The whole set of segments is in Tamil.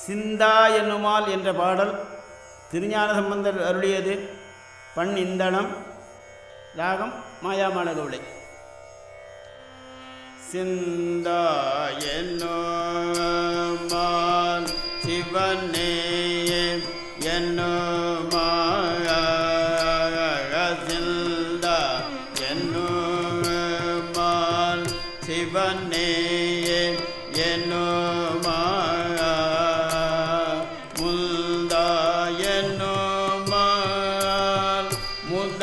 சிந்தா என்னுமால் என்ற பாடல் திருஞான சம்பந்தர் அருளியது பண் இந்தனம் ராகம் மாயாமலகவுளை சிந்தா என்னுமால் சிவனே என்னுமால் சிந்தா என்னுமால் சிவனே என்னுமால்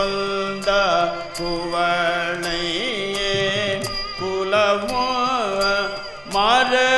கொந்தா குவளையே குலமோ மறு